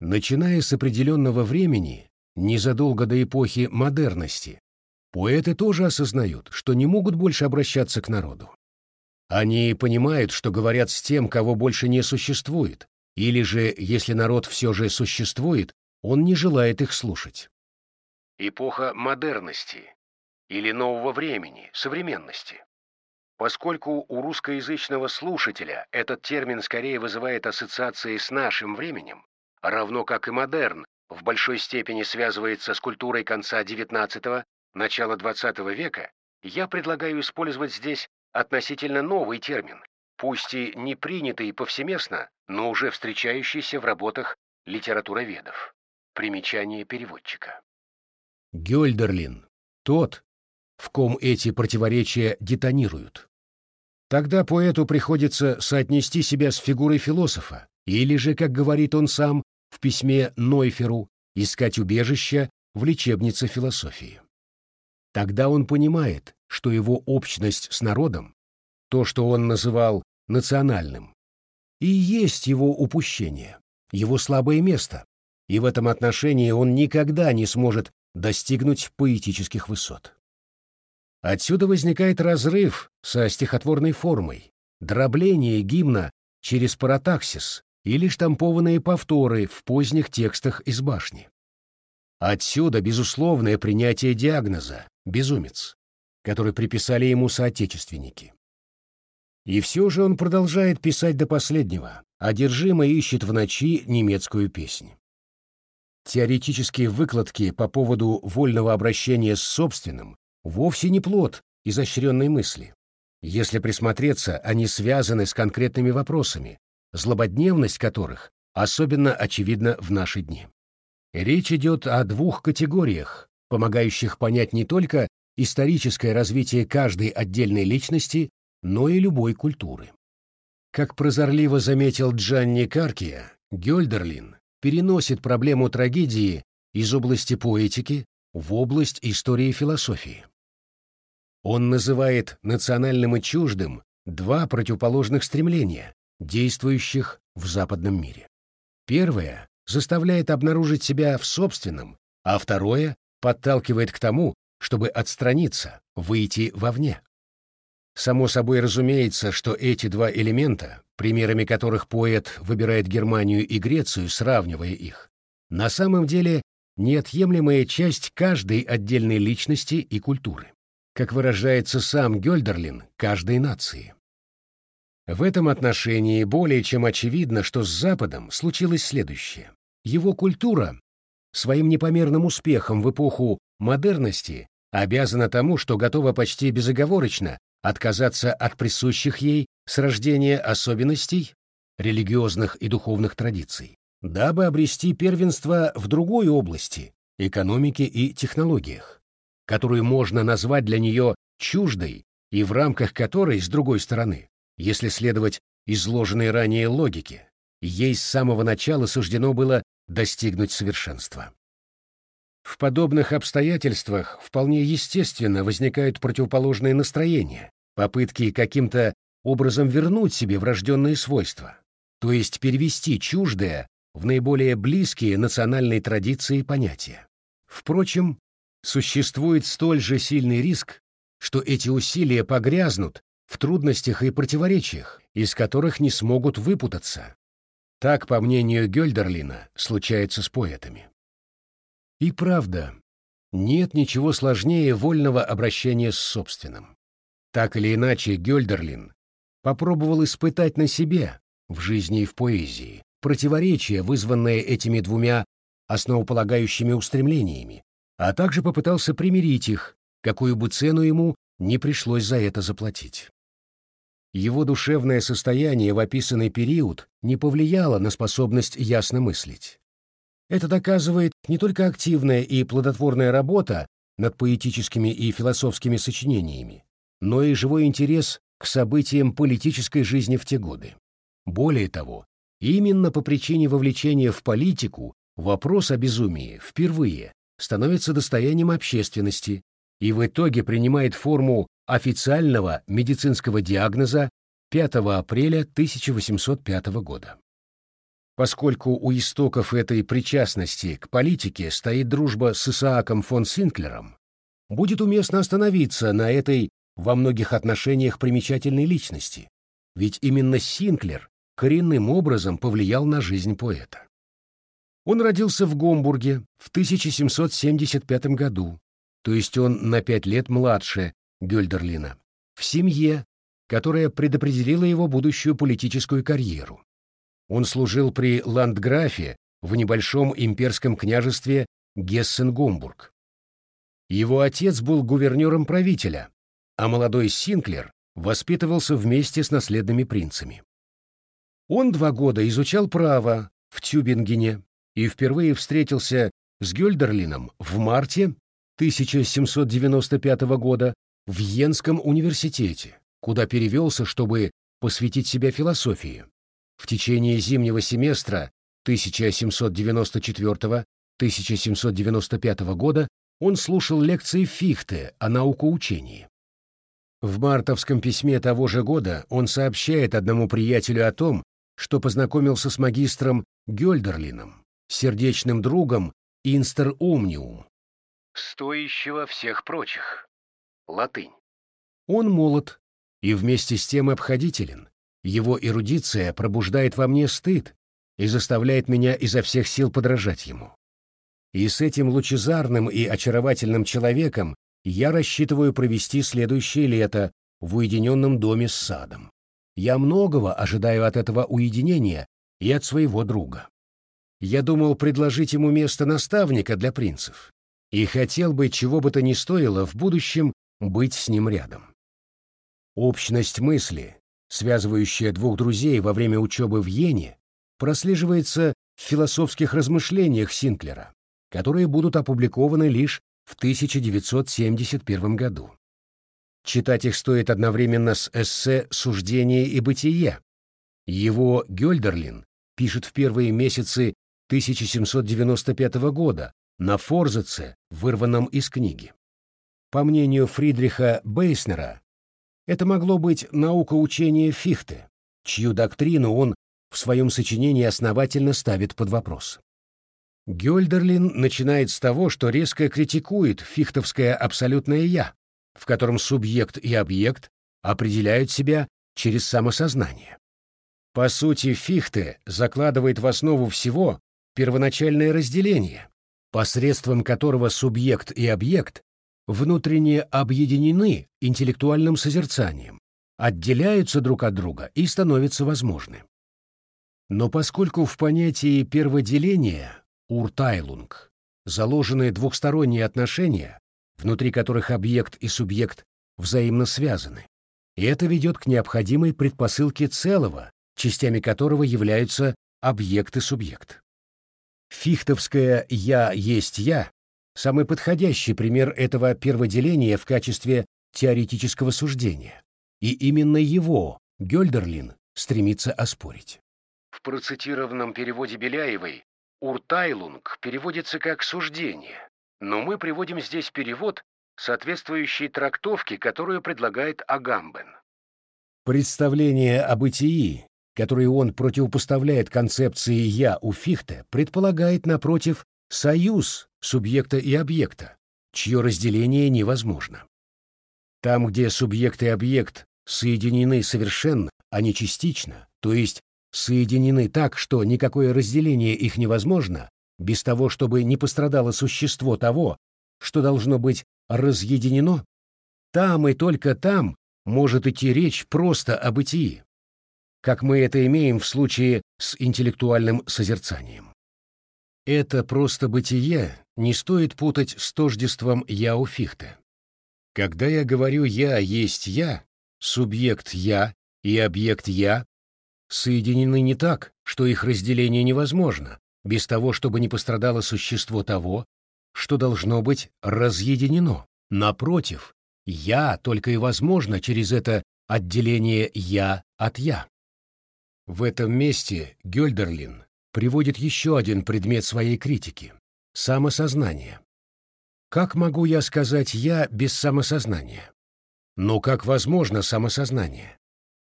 Начиная с определенного времени, незадолго до эпохи модерности, поэты тоже осознают, что не могут больше обращаться к народу. Они понимают, что говорят с тем, кого больше не существует, или же, если народ все же существует, он не желает их слушать. Эпоха модерности или нового времени, современности. Поскольку у русскоязычного слушателя этот термин скорее вызывает ассоциации с нашим временем, равно как и модерн в большой степени связывается с культурой конца XIX – начала XX века, я предлагаю использовать здесь относительно новый термин, пусть и не принятый повсеместно, но уже встречающийся в работах литературоведов. Примечание переводчика. Гёльдерлин. Тот, в ком эти противоречия детонируют. Тогда поэту приходится соотнести себя с фигурой философа, или же, как говорит он сам в письме Нойферу, искать убежища в лечебнице философии. Тогда он понимает, что его общность с народом, то, что он называл национальным, и есть его упущение, его слабое место, и в этом отношении он никогда не сможет достигнуть поэтических высот. Отсюда возникает разрыв со стихотворной формой, дробление гимна через паратаксис или штампованные повторы в поздних текстах из башни. Отсюда безусловное принятие диагноза «безумец», который приписали ему соотечественники. И все же он продолжает писать до последнего, одержимо ищет в ночи немецкую песнь. Теоретические выкладки по поводу вольного обращения с собственным вовсе не плод изощренной мысли. Если присмотреться, они связаны с конкретными вопросами, злободневность которых особенно очевидна в наши дни. Речь идет о двух категориях, помогающих понять не только историческое развитие каждой отдельной личности, но и любой культуры. Как прозорливо заметил Джанни Каркия, Гёльдерлин переносит проблему трагедии из области поэтики в область истории философии. Он называет национальным и чуждым два противоположных стремления, действующих в западном мире. Первое заставляет обнаружить себя в собственном, а второе подталкивает к тому, чтобы отстраниться, выйти вовне. Само собой разумеется, что эти два элемента, примерами которых поэт выбирает Германию и Грецию, сравнивая их, на самом деле неотъемлемая часть каждой отдельной личности и культуры, как выражается сам Гёльдерлин, каждой нации. В этом отношении более чем очевидно, что с Западом случилось следующее. Его культура своим непомерным успехом в эпоху модерности обязана тому, что готова почти безоговорочно отказаться от присущих ей с рождения особенностей религиозных и духовных традиций, дабы обрести первенство в другой области – экономике и технологиях, которую можно назвать для нее чуждой и в рамках которой, с другой стороны, если следовать изложенной ранее логике, ей с самого начала суждено было достигнуть совершенства. В подобных обстоятельствах вполне естественно возникают противоположные настроения, попытки каким-то образом вернуть себе врожденные свойства, то есть перевести чуждое в наиболее близкие национальной традиции понятия. Впрочем, существует столь же сильный риск, что эти усилия погрязнут в трудностях и противоречиях, из которых не смогут выпутаться. Так, по мнению Гёльдерлина, случается с поэтами. И правда, нет ничего сложнее вольного обращения с собственным. Так или иначе, Гёльдерлин попробовал испытать на себе, в жизни и в поэзии, противоречия, вызванные этими двумя основополагающими устремлениями, а также попытался примирить их, какую бы цену ему не пришлось за это заплатить. Его душевное состояние в описанный период не повлияло на способность ясно мыслить. Это доказывает не только активная и плодотворная работа над поэтическими и философскими сочинениями, но и живой интерес к событиям политической жизни в те годы. Более того, именно по причине вовлечения в политику вопрос о безумии впервые становится достоянием общественности и в итоге принимает форму официального медицинского диагноза 5 апреля 1805 года. поскольку у истоков этой причастности к политике стоит дружба с Исааком фон Синклером, будет уместно остановиться на этой во многих отношениях примечательной личности, ведь именно Синклер коренным образом повлиял на жизнь поэта. Он родился в Гомбурге в 1775 году, то есть он на пять лет младше Гёльдерлина, в семье, которая предопределила его будущую политическую карьеру. Он служил при ландграфе в небольшом имперском княжестве Гессен-Гомбург. Его отец был гувернером правителя, а молодой Синклер воспитывался вместе с наследными принцами. Он два года изучал право в Тюбингене и впервые встретился с Гёльдерлином в марте 1795 года в Йенском университете, куда перевелся, чтобы посвятить себя философии. В течение зимнего семестра 1794-1795 года он слушал лекции Фихте о наукоучении. В мартовском письме того же года он сообщает одному приятелю о том, что познакомился с магистром Гёльдерлином, сердечным другом Инстер Омниум, стоящего всех прочих. Латынь. Он молод и вместе с тем обходителен. Его эрудиция пробуждает во мне стыд и заставляет меня изо всех сил подражать ему. И с этим лучезарным и очаровательным человеком я рассчитываю провести следующее лето в уединенном доме с садом. Я многого ожидаю от этого уединения и от своего друга. Я думал предложить ему место наставника для принцев и хотел бы, чего бы то ни стоило, в будущем быть с ним рядом. Общность мысли, связывающая двух друзей во время учебы в Йене, прослеживается в философских размышлениях Синклера, которые будут опубликованы лишь в 1971 году. Читать их стоит одновременно с эссе «Суждение и бытие». Его Гёльдерлин пишет в первые месяцы 1795 года на форзаце, вырванном из книги. По мнению Фридриха Бейснера, это могло быть наука учения Фихте, чью доктрину он в своем сочинении основательно ставит под вопрос. Гёльдерлин начинает с того, что резко критикует фихтовское абсолютное «я», в котором субъект и объект определяют себя через самосознание. По сути, Фихте закладывает в основу всего первоначальное разделение, посредством которого субъект и объект внутренне объединены интеллектуальным созерцанием, отделяются друг от друга и становятся возможны. Но поскольку в понятии перводеления уртайлунг заложены двухсторонние отношения, внутри которых объект и субъект взаимно связаны. И это ведет к необходимой предпосылке целого, частями которого являются объект и субъект. Фихтовское «я есть я» — самый подходящий пример этого перводеления в качестве теоретического суждения. И именно его Гёльдерлин стремится оспорить. В процитированном переводе Беляевой «уртайлунг» переводится как «суждение», но мы приводим здесь перевод, соответствующий трактовке, которую предлагает Агамбен. Представление о бытии, которое он противопоставляет концепции «я» у Фихте, предполагает, напротив, союз субъекта и объекта, чье разделение невозможно. Там, где субъект и объект соединены совершенно, а не частично, то есть соединены так, что никакое разделение их невозможно, без того, чтобы не пострадало существо того, что должно быть разъединено, там и только там может идти речь просто о бытии, как мы это имеем в случае с интеллектуальным созерцанием. Это просто бытие не стоит путать с тождеством «я» у Фихте. Когда я говорю «я» есть «я», субъект «я» и объект «я» соединены не так, что их разделение невозможно, без того, чтобы не пострадало существо того, что должно быть разъединено. Напротив, «я» только и возможно через это отделение «я» от «я». В этом месте Гёльдерлин приводит еще один предмет своей критики — самосознание. Как могу я сказать «я» без самосознания? Но как возможно самосознание?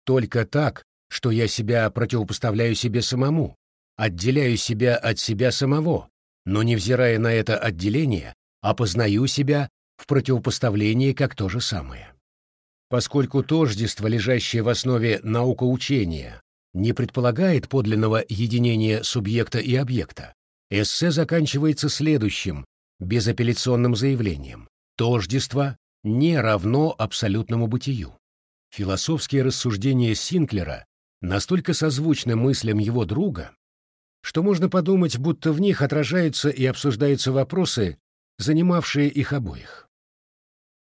Только так, что я себя противопоставляю себе самому, отделяю себя от себя самого, но, невзирая на это отделение, опознаю себя в противопоставлении как то же самое. Поскольку тождество, лежащее в основе наукоучения, не предполагает подлинного единения субъекта и объекта, эссе заканчивается следующим, безапелляционным заявлением. Тождество не равно абсолютному бытию. Философские рассуждения Синклера настолько созвучны мыслям его друга, что можно подумать, будто в них отражаются и обсуждаются вопросы, занимавшие их обоих.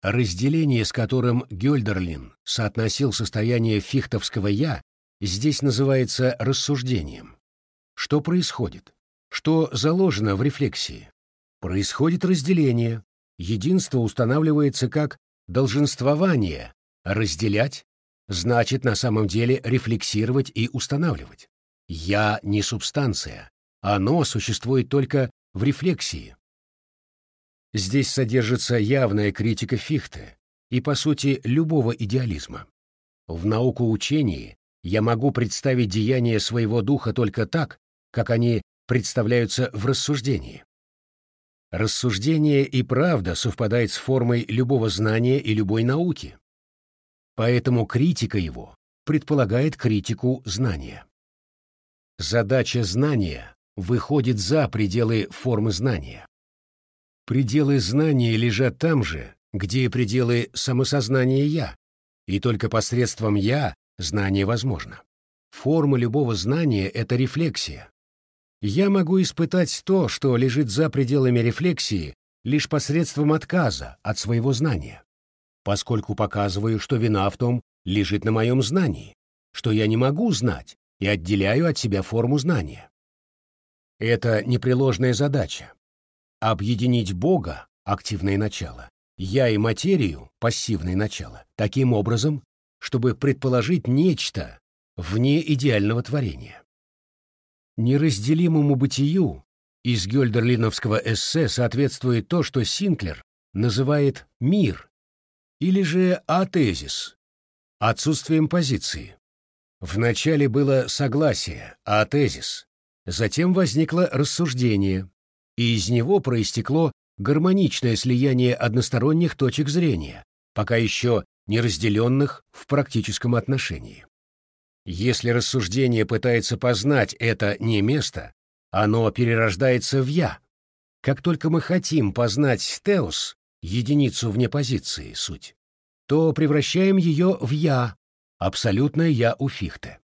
Разделение, с которым Гёльдерлин соотносил состояние фихтовского «я», здесь называется рассуждением. Что происходит? Что заложено в рефлексии? Происходит разделение. Единство устанавливается как долженствование. Разделять значит на самом деле рефлексировать и устанавливать. «Я» не субстанция. Оно существует только в рефлексии. Здесь содержится явная критика Фихте и, по сути, любого идеализма. В наукоучении я могу представить деяния своего духа только так, как они представляются в рассуждении. Рассуждение и правда совпадает с формой любого знания и любой науки. Поэтому критика его предполагает критику знания. Задача знания выходит за пределы формы знания. Пределы знания лежат там же, где и пределы самосознания «я», и только посредством «я» знание возможно. Форма любого знания — это рефлексия. Я могу испытать то, что лежит за пределами рефлексии, лишь посредством отказа от своего знания, поскольку показываю, что вина в том лежит на моем знании, что я не могу знать, и отделяю от себя форму знания. Это непреложная задача. Объединить Бога, активное начало, я и материю, пассивное начало, таким образом, чтобы предположить нечто вне идеального творения. Неразделимому бытию из гёльдерлиновского эссе соответствует то, что Синклер называет «мир» или же атезис, отсутствием позиции. Вначале было согласие, а тезис. Затем возникло рассуждение, и из него проистекло гармоничное слияние односторонних точек зрения, пока еще не разделенных в практическом отношении. Если рассуждение пытается познать это не место, оно перерождается в «я». Как только мы хотим познать «теос», единицу вне позиции, суть, то превращаем ее в «я», абсолютное «я» у Фихте.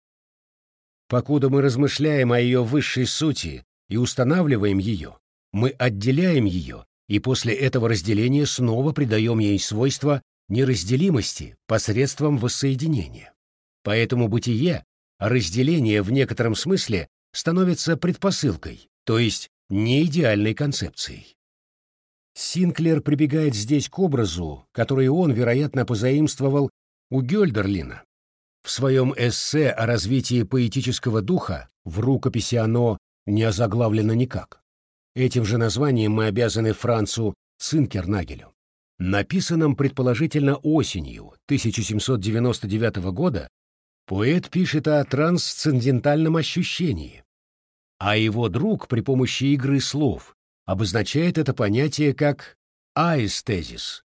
Покуда мы размышляем о ее высшей сути и устанавливаем ее, мы отделяем ее, и после этого разделения снова придаем ей свойства неразделимости посредством воссоединения. Поэтому бытие, разделение в некотором смысле становится предпосылкой, то есть неидеальной концепцией. Синклер прибегает здесь к образу, который он, вероятно, позаимствовал у Гёльдерлина, в своем эссе о развитии поэтического духа в рукописи оно не озаглавлено никак. Этим же названием мы обязаны Францу Цинкернагелю. Написанном предположительно осенью 1799 года, поэт пишет о трансцендентальном ощущении, а его друг при помощи игры слов обозначает это понятие как аэстезис,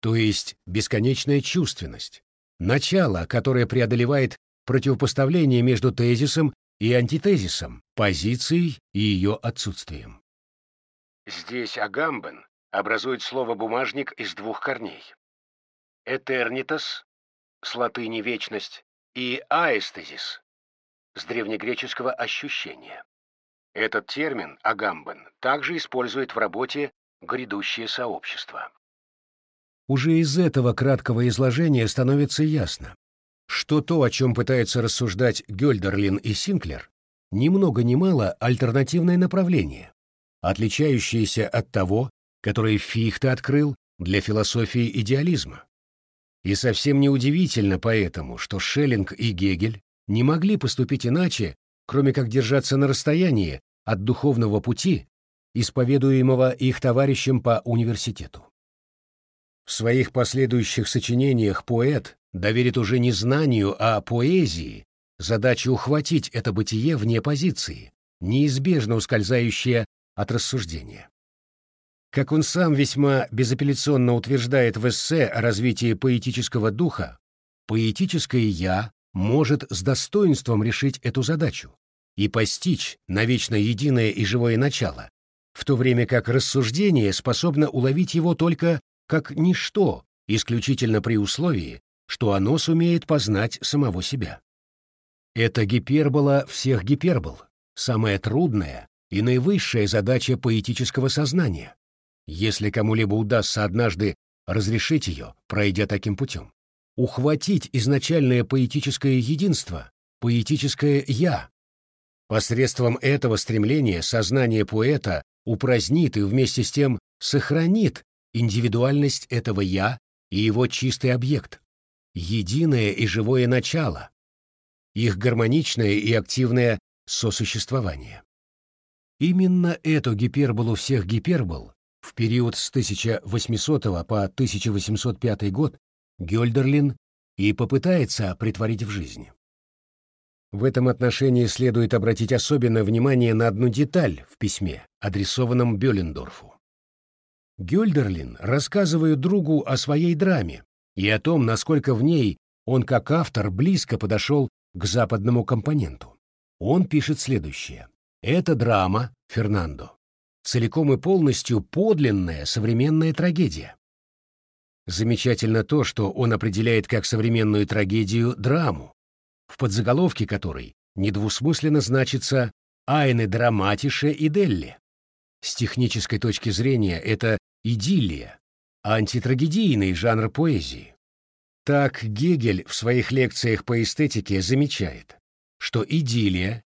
то есть бесконечная чувственность начало, которое преодолевает противопоставление между тезисом и антитезисом, позицией и ее отсутствием. Здесь агамбен образует слово «бумажник» из двух корней. «Этернитас» с латыни «вечность» и «аэстезис» с древнегреческого «ощущение». Этот термин «агамбен» также использует в работе «грядущее сообщество». Уже из этого краткого изложения становится ясно, что то, о чем пытаются рассуждать Гёльдерлин и Синклер, ни много ни мало альтернативное направление, отличающееся от того, которое Фихте открыл для философии идеализма. И совсем неудивительно поэтому, что Шеллинг и Гегель не могли поступить иначе, кроме как держаться на расстоянии от духовного пути, исповедуемого их товарищем по университету. В своих последующих сочинениях поэт доверит уже не знанию, а поэзии задачу ухватить это бытие вне позиции, неизбежно ускользающее от рассуждения. Как он сам весьма безапелляционно утверждает в эссе о развитии поэтического духа, поэтическое «я» может с достоинством решить эту задачу и постичь навечно единое и живое начало, в то время как рассуждение способно уловить его только как ничто, исключительно при условии, что оно сумеет познать самого себя. Это гипербола всех гипербол, самая трудная и наивысшая задача поэтического сознания, если кому-либо удастся однажды разрешить ее, пройдя таким путем. Ухватить изначальное поэтическое единство, поэтическое «я». Посредством этого стремления сознание поэта упразднит и вместе с тем сохранит индивидуальность этого «я» и его чистый объект, единое и живое начало, их гармоничное и активное сосуществование. Именно эту гиперболу всех гипербол в период с 1800 по 1805 год Гёльдерлин и попытается притворить в жизнь. В этом отношении следует обратить особенное внимание на одну деталь в письме, адресованном Бёлендорфу. Гёльдерлин рассказывает другу о своей драме и о том, насколько в ней он как автор близко подошел к западному компоненту. Он пишет следующее. «Это драма, Фернандо, целиком и полностью подлинная современная трагедия. Замечательно то, что он определяет как современную трагедию драму, в подзаголовке которой недвусмысленно значится «Айне драматише и Делли». С технической точки зрения это идиллия, антитрагедийный жанр поэзии. Так Гегель в своих лекциях по эстетике замечает, что идиллия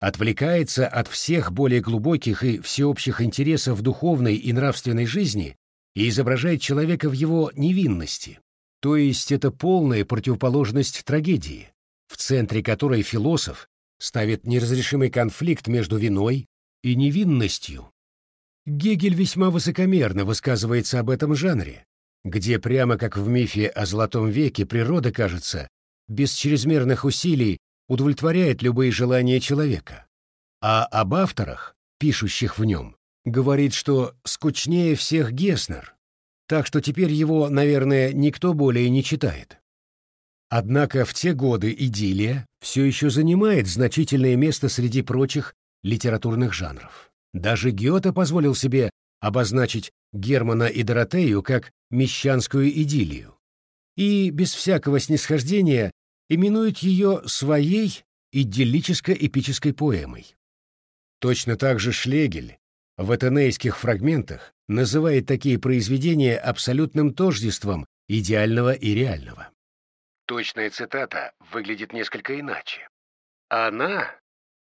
отвлекается от всех более глубоких и всеобщих интересов духовной и нравственной жизни и изображает человека в его невинности, то есть это полная противоположность трагедии, в центре которой философ ставит неразрешимый конфликт между виной и невинностью. Гегель весьма высокомерно высказывается об этом жанре, где прямо как в мифе о Золотом веке природа, кажется, без чрезмерных усилий удовлетворяет любые желания человека, а об авторах, пишущих в нем, говорит, что скучнее всех Геснер, так что теперь его, наверное, никто более не читает. Однако в те годы идиллия все еще занимает значительное место среди прочих литературных жанров. Даже Гёте позволил себе обозначить Германа и Доротею как мещанскую идиллию и без всякого снисхождения именует ее своей идиллическо-эпической поэмой. Точно так же Шлегель в этенейских фрагментах называет такие произведения абсолютным тождеством идеального и реального. Точная цитата выглядит несколько иначе. Она,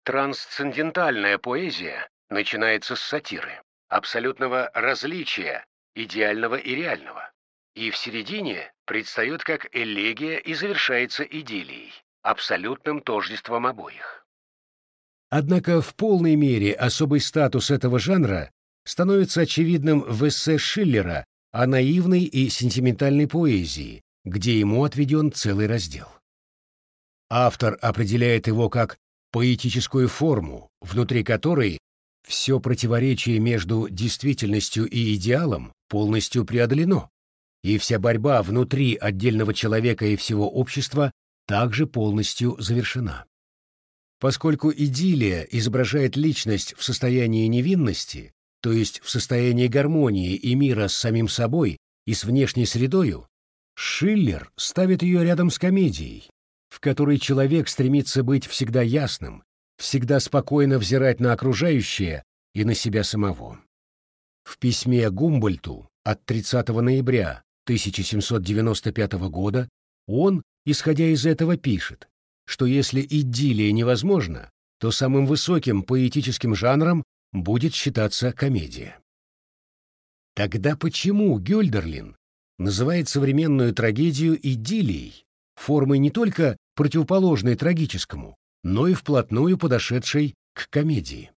трансцендентальная поэзия, начинается с сатиры, абсолютного различия идеального и реального, и в середине предстает как элегия и завершается идиллией, абсолютным тождеством обоих. Однако в полной мере особый статус этого жанра становится очевидным в эссе Шиллера о наивной и сентиментальной поэзии, где ему отведен целый раздел. Автор определяет его как поэтическую форму, внутри которой все противоречие между действительностью и идеалом полностью преодолено, и вся борьба внутри отдельного человека и всего общества также полностью завершена. Поскольку идиллия изображает личность в состоянии невинности, то есть в состоянии гармонии и мира с самим собой и с внешней средою, Шиллер ставит ее рядом с комедией, в которой человек стремится быть всегда ясным, всегда спокойно взирать на окружающее и на себя самого. В письме Гумбольту от 30 ноября 1795 года он, исходя из этого, пишет, что если идиллия невозможна, то самым высоким поэтическим жанром будет считаться комедия. Тогда почему Гёльдерлин называет современную трагедию идиллией, формой не только противоположной трагическому, но и вплотную подошедшей к комедии?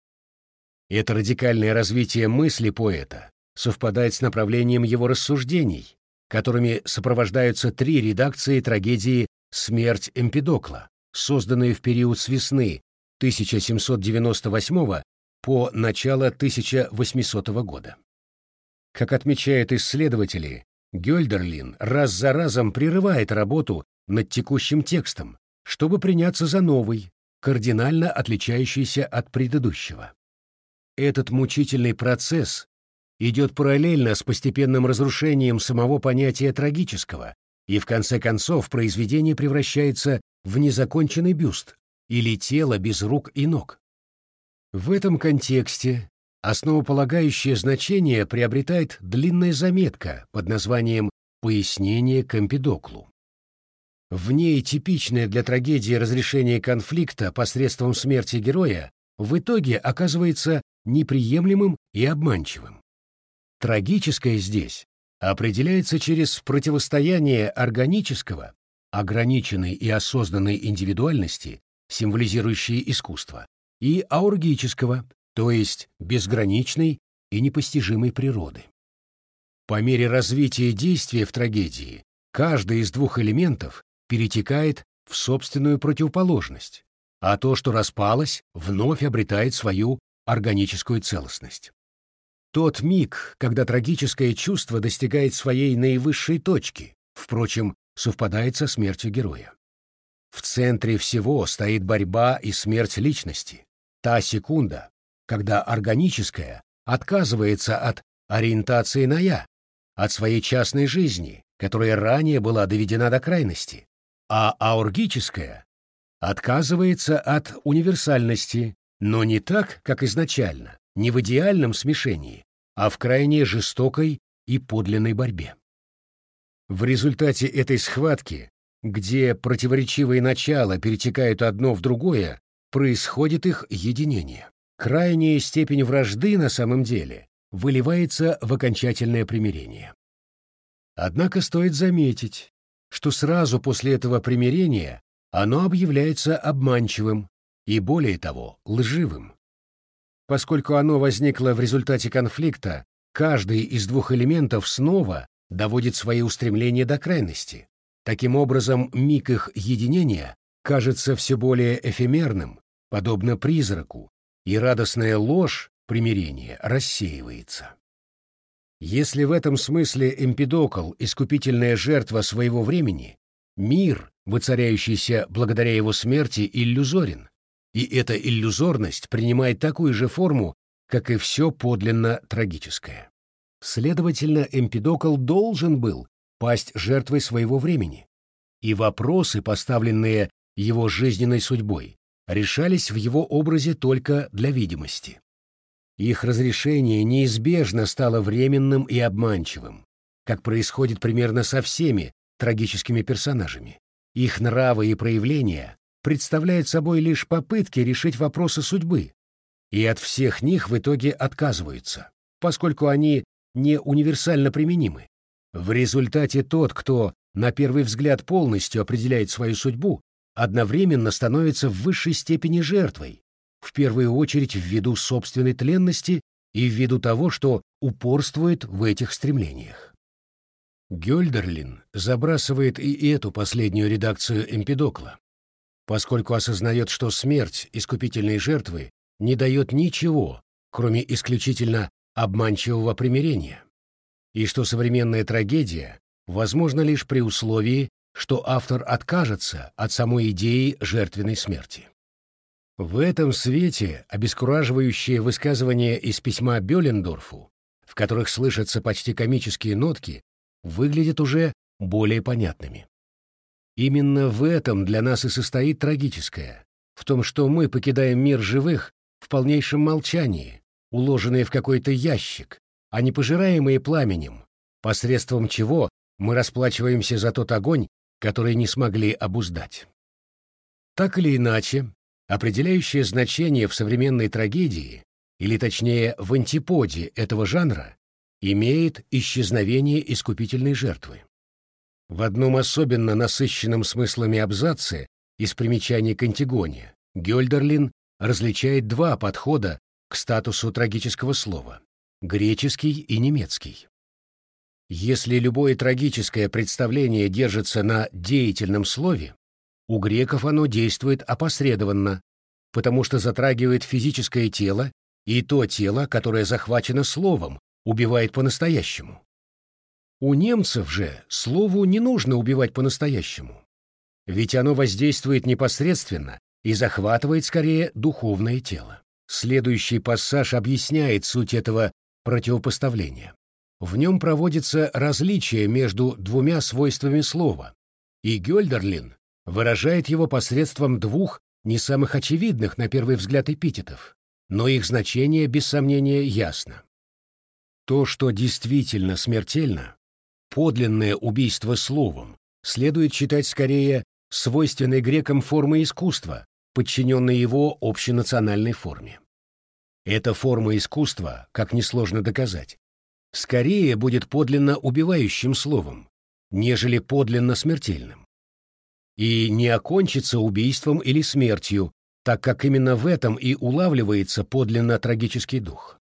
Это радикальное развитие мысли поэта совпадает с направлением его рассуждений, которыми сопровождаются три редакции трагедии «Смерть Эмпидокла», созданные в период с весны 1798 по начало 1800 года. Как отмечают исследователи, Гёльдерлин раз за разом прерывает работу над текущим текстом, чтобы приняться за новый, кардинально отличающийся от предыдущего. Этот мучительный процесс идет параллельно с постепенным разрушением самого понятия трагического, и в конце концов произведение превращается в незаконченный бюст или тело без рук и ног. В этом контексте основополагающее значение приобретает длинная заметка под названием «Пояснение к Эмпидоклу». В ней типичное для трагедии разрешение конфликта посредством смерти героя в итоге оказывается неприемлемым и обманчивым. Трагическое здесь определяется через противостояние органического, ограниченной и осознанной индивидуальности, символизирующей искусство, и аургического, то есть безграничной и непостижимой природы. По мере развития действия в трагедии каждый из двух элементов перетекает в собственную противоположность, а то, что распалось, вновь обретает свою органическую целостность. Тот миг, когда трагическое чувство достигает своей наивысшей точки, впрочем, совпадает со смертью героя. В центре всего стоит борьба и смерть личности, та секунда, когда органическое отказывается от ориентации на «я», от своей частной жизни, которая ранее была доведена до крайности, а аургическое отказывается от универсальности, но не так, как изначально, не в идеальном смешении, а в крайне жестокой и подлинной борьбе. В результате этой схватки, где противоречивые начала перетекают одно в другое, происходит их единение. Крайняя степень вражды на самом деле выливается в окончательное примирение. Однако стоит заметить, что сразу после этого примирения оно объявляется обманчивым и, более того, лживым. Поскольку оно возникло в результате конфликта, каждый из двух элементов снова доводит свои устремления до крайности. Таким образом, миг их единения кажется все более эфемерным, подобно призраку, и радостная ложь примирения рассеивается. Если в этом смысле Эмпидокл — искупительная жертва своего времени, мир, воцаряющийся благодаря его смерти, иллюзорен, и эта иллюзорность принимает такую же форму, как и все подлинно трагическое. Следовательно, Эмпидокл должен был пасть жертвой своего времени, и вопросы, поставленные его жизненной судьбой, решались в его образе только для видимости. Их разрешение неизбежно стало временным и обманчивым, как происходит примерно со всеми трагическими персонажами. Их нравы и проявления представляют собой лишь попытки решить вопросы судьбы, и от всех них в итоге отказываются, поскольку они не универсально применимы. В результате тот, кто на первый взгляд полностью определяет свою судьбу, одновременно становится в высшей степени жертвой, в первую очередь ввиду собственной тленности и ввиду того, что упорствует в этих стремлениях. Гёльдерлин забрасывает и эту последнюю редакцию Эмпидокла, поскольку осознает, что смерть искупительной жертвы не дает ничего, кроме исключительно обманчивого примирения, и что современная трагедия возможна лишь при условии, что автор откажется от самой идеи жертвенной смерти. В этом свете обескураживающие высказывания из письма Бёлендорфу, в которых слышатся почти комические нотки, выглядят уже более понятными. Именно в этом для нас и состоит трагическое, в том, что мы покидаем мир живых в полнейшем молчании, уложенные в какой-то ящик, а не пожираемые пламенем, посредством чего мы расплачиваемся за тот огонь, который не смогли обуздать. Так или иначе, Определяющее значение в современной трагедии, или точнее в антиподе этого жанра, имеет исчезновение искупительной жертвы. В одном особенно насыщенном смыслами абзаце из примечаний к Антигоне Гёльдерлин различает два подхода к статусу трагического слова — греческий и немецкий. Если любое трагическое представление держится на деятельном слове, у греков оно действует опосредованно, потому что затрагивает физическое тело и то тело, которое захвачено словом, убивает по-настоящему. У немцев же слову не нужно убивать по-настоящему, ведь оно воздействует непосредственно и захватывает скорее духовное тело. Следующий пассаж объясняет суть этого противопоставления. В нем проводится различие между двумя свойствами слова, и Гёльдерлин выражает его посредством двух не самых очевидных на первый взгляд эпитетов, но их значение без сомнения ясно. То, что действительно смертельно, подлинное убийство словом, следует считать скорее свойственной грекам формой искусства, подчиненной его общенациональной форме. Эта форма искусства, как несложно доказать, скорее будет подлинно убивающим словом, нежели подлинно смертельным. И не окончится убийством или смертью, так как именно в этом и улавливается подлинно трагический дух.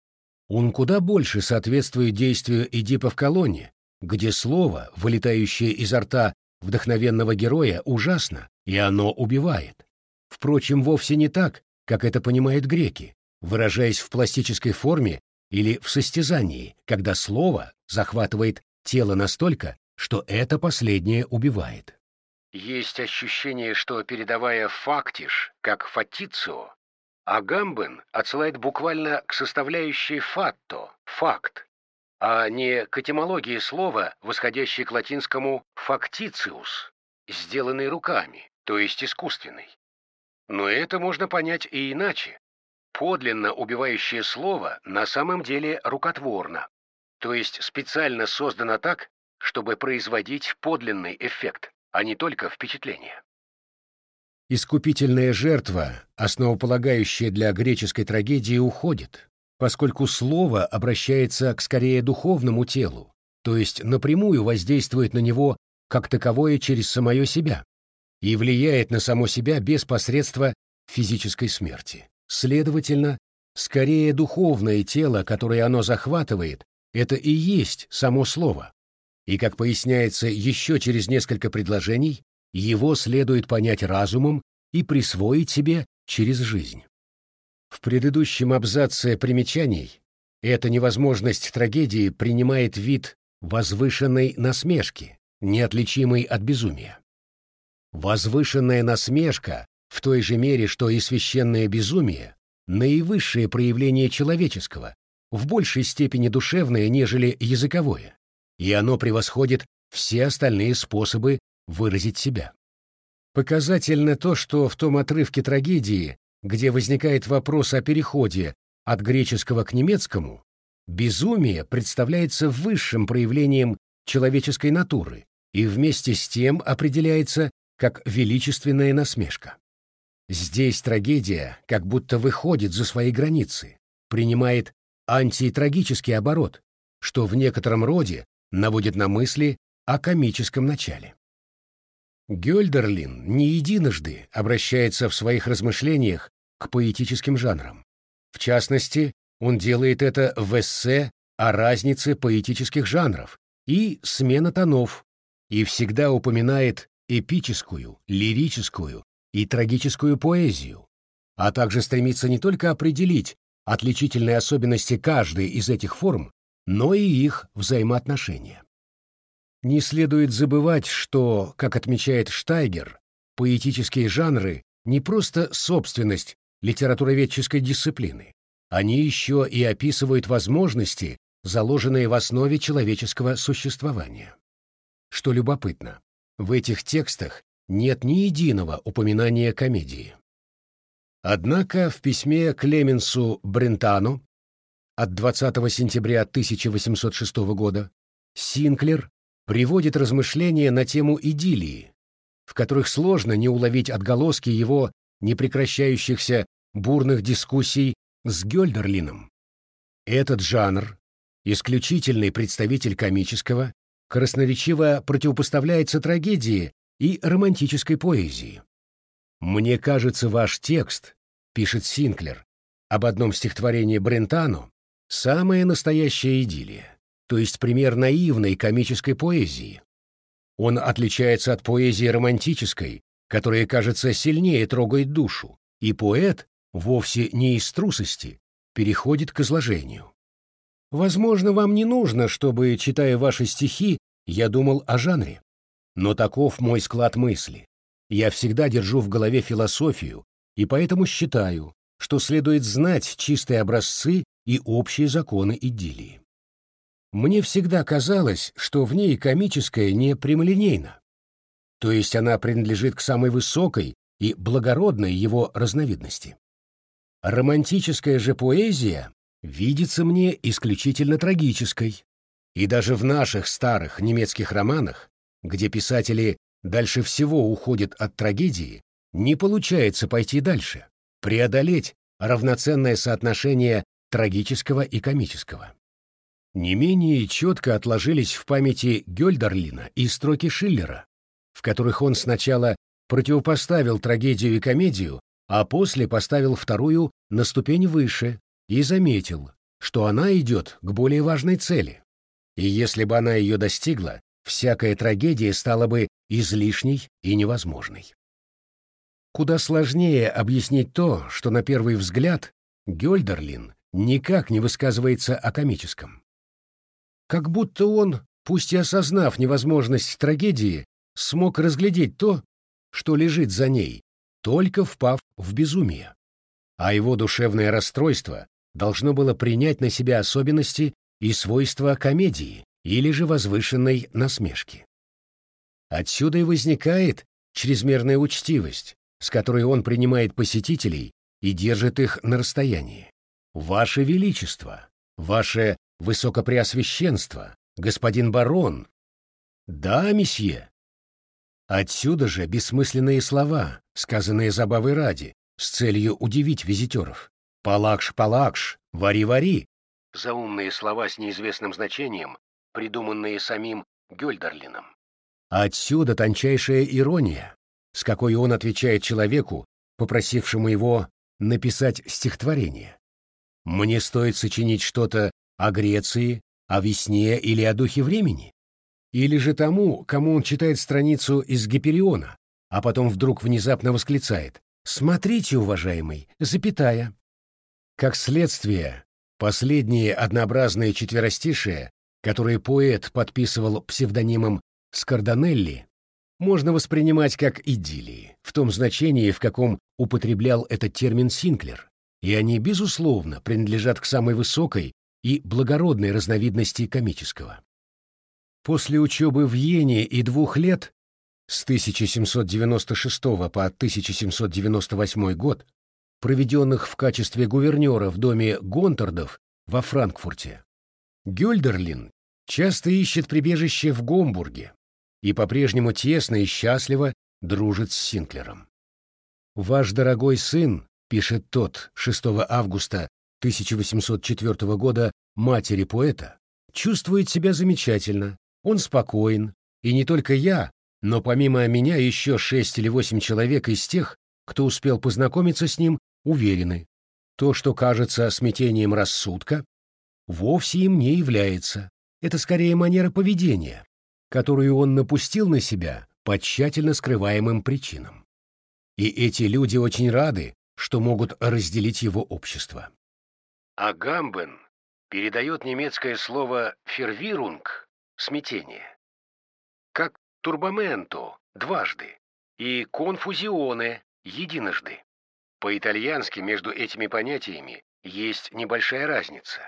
Он куда больше соответствует действию Эдипа в колонне, где слово, вылетающее изо рта вдохновенного героя, ужасно, и оно убивает. Впрочем, вовсе не так, как это понимают греки, выражаясь в пластической форме или в состязании, когда слово захватывает тело настолько, что это последнее убивает. Есть ощущение, что, передавая фактиш как фатицио, Агамбен отсылает буквально к составляющей фатто, факт, а не к этимологии слова, восходящей к латинскому фактициус, сделанный руками, то есть искусственный. Но это можно понять и иначе. Подлинно убивающее слово на самом деле рукотворно, то есть специально создано так, чтобы производить подлинный эффект, а не только впечатление. Искупительная жертва, основополагающая для греческой трагедии, уходит, поскольку слово обращается к скорее духовному телу, то есть напрямую воздействует на него как таковое через самое себя и влияет на само себя без посредства физической смерти. Следовательно, скорее духовное тело, которое оно захватывает, это и есть само слово. И, как поясняется еще через несколько предложений, его следует понять разумом и присвоить себе через жизнь. В предыдущем абзаце примечаний эта невозможность трагедии принимает вид возвышенной насмешки, неотличимой от безумия. Возвышенная насмешка в той же мере, что и священное безумие, наивысшее проявление человеческого, в большей степени душевное, нежели языковое, и оно превосходит все остальные способы выразить себя. Показательно то, что в том отрывке трагедии, где возникает вопрос о переходе от греческого к немецкому, безумие представляется высшим проявлением человеческой натуры и вместе с тем определяется как величественная насмешка. Здесь трагедия как будто выходит за свои границы, принимает антитрагический оборот, что в некотором роде наводит на мысли о комическом начале. Гёльдерлин не единожды обращается в своих размышлениях к поэтическим жанрам. В частности, он делает это в эссе о разнице поэтических жанров и смена тонов, и всегда упоминает эпическую, лирическую и трагическую поэзию, а также стремится не только определить отличительные особенности каждой из этих форм, но и их взаимоотношения. Не следует забывать, что, как отмечает Штайгер, поэтические жанры не просто собственность литературоведческой дисциплины, они еще и описывают возможности, заложенные в основе человеческого существования. Что любопытно, в этих текстах нет ни единого упоминания комедии. Однако в письме Клеменсу Брентану от 20 сентября 1806 года Синклер приводит размышления на тему идиллии, в которых сложно не уловить отголоски его непрекращающихся бурных дискуссий с Гёльдерлином. Этот жанр, исключительный представитель комического, красноречиво противопоставляется трагедии и романтической поэзии. «Мне кажется, ваш текст», — пишет Синклер, об одном стихотворении Брентану, самая настоящая идиллия, то есть пример наивной комической поэзии. Он отличается от поэзии романтической, которая, кажется, сильнее трогает душу, и поэт вовсе не из трусости, переходит к изложению. Возможно, вам не нужно, чтобы, читая ваши стихи, я думал о жанре. Но таков мой склад мысли. Я всегда держу в голове философию, и поэтому считаю, что следует знать чистые образцы и общие законы идиллии. Мне всегда казалось, что в ней комическое не прямолинейно, то есть она принадлежит к самой высокой и благородной его разновидности. Романтическая же поэзия видится мне исключительно трагической, и даже в наших старых немецких романах, где писатели дальше всего уходят от трагедии, не получается пойти дальше, преодолеть равноценное соотношение трагического и комического. Не менее четко отложились в памяти Гёльдерлина и строки Шиллера, в которых он сначала противопоставил трагедию и комедию, а после поставил вторую на ступень выше и заметил, что она идет к более важной цели. И если бы она ее достигла, всякая трагедия стала бы излишней и невозможной. Куда сложнее объяснить то, что на первый взгляд Гёльдерлин никак не высказывается о комическом. Как будто он, пусть и осознав невозможность трагедии, смог разглядеть то, что лежит за ней, только впав в безумие. А его душевное расстройство должно было принять на себя особенности и свойства комедии или же возвышенной насмешки. Отсюда и возникает чрезмерная учтивость, с которой он принимает посетителей и держит их на расстоянии. «Ваше Величество! Ваше Высокопреосвященство! Господин барон!» «Да, месье!» Отсюда же бессмысленные слова, сказанные забавой ради, с целью удивить визитеров. «Палакш-палакш! Вари-вари!» Заумные слова с неизвестным значением, придуманные самим Гёльдерлином. Отсюда тончайшая ирония, с какой он отвечает человеку, попросившему его написать стихотворение. Мне стоит сочинить что-то о Греции, о весне или о духе времени? Или же тому, кому он читает страницу из Гипериона, а потом вдруг внезапно восклицает «Смотрите, уважаемый, запятая». Как следствие, последние однообразные четверостишие, которые поэт подписывал псевдонимом Скардонелли, можно воспринимать как идиллии, в том значении, в каком употреблял этот термин Синклер, и они, безусловно, принадлежат к самой высокой и благородной разновидности комического. После учебы в Йене и двух лет, с 1796 по 1798 год, проведенных в качестве гувернера в доме Гонтардов во Франкфурте, Гюльдерлин часто ищет прибежище в Гомбурге и по-прежнему тесно и счастливо дружит с Синклером. «Ваш дорогой сын», — пишет тот 6 августа 1804 года матери поэта, чувствует себя замечательно, он спокоен, и не только я, но помимо меня еще шесть или восемь человек из тех, кто успел познакомиться с ним, уверены. То, что кажется смятением рассудка, вовсе им не является. Это скорее манера поведения, которую он напустил на себя по тщательно скрываемым причинам. И эти люди очень рады, что могут разделить его общество. А Гамбен передает немецкое слово «фервирунг» смятение. Как турбаменто дважды и конфузионе единожды. По-итальянски между этими понятиями есть небольшая разница.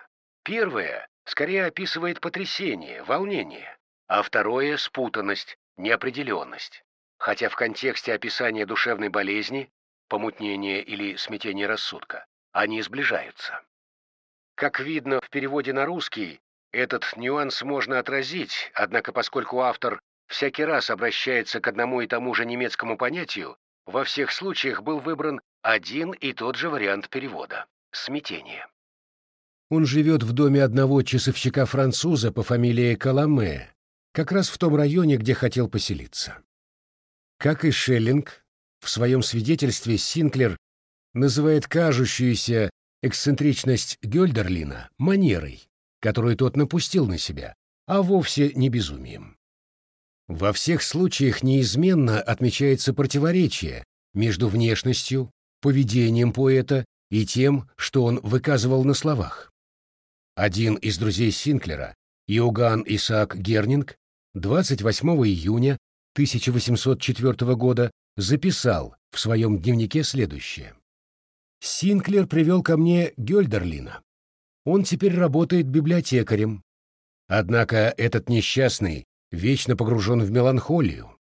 Первое скорее описывает потрясение, волнение, а второе — спутанность, неопределенность. Хотя в контексте описания душевной болезни, помутнения или смятения рассудка, они сближаются. Как видно в переводе на русский, этот нюанс можно отразить, однако поскольку автор всякий раз обращается к одному и тому же немецкому понятию, во всех случаях был выбран один и тот же вариант перевода — смятение. Он живет в доме одного часовщика-француза по фамилии Каламе, как раз в том районе, где хотел поселиться. Как и Шеллинг, в своем свидетельстве Синклер называет кажущуюся эксцентричность Гёльдерлина манерой, которую тот напустил на себя, а вовсе не безумием. Во всех случаях неизменно отмечается противоречие между внешностью, поведением поэта и тем, что он выказывал на словах. Один из друзей Синклера, Иоганн Исаак Гернинг, 28 июня 1804 года записал в своем дневнике следующее. «Синклер привел ко мне Гёльдерлина. Он теперь работает библиотекарем. Однако этот несчастный вечно погружен в меланхолию.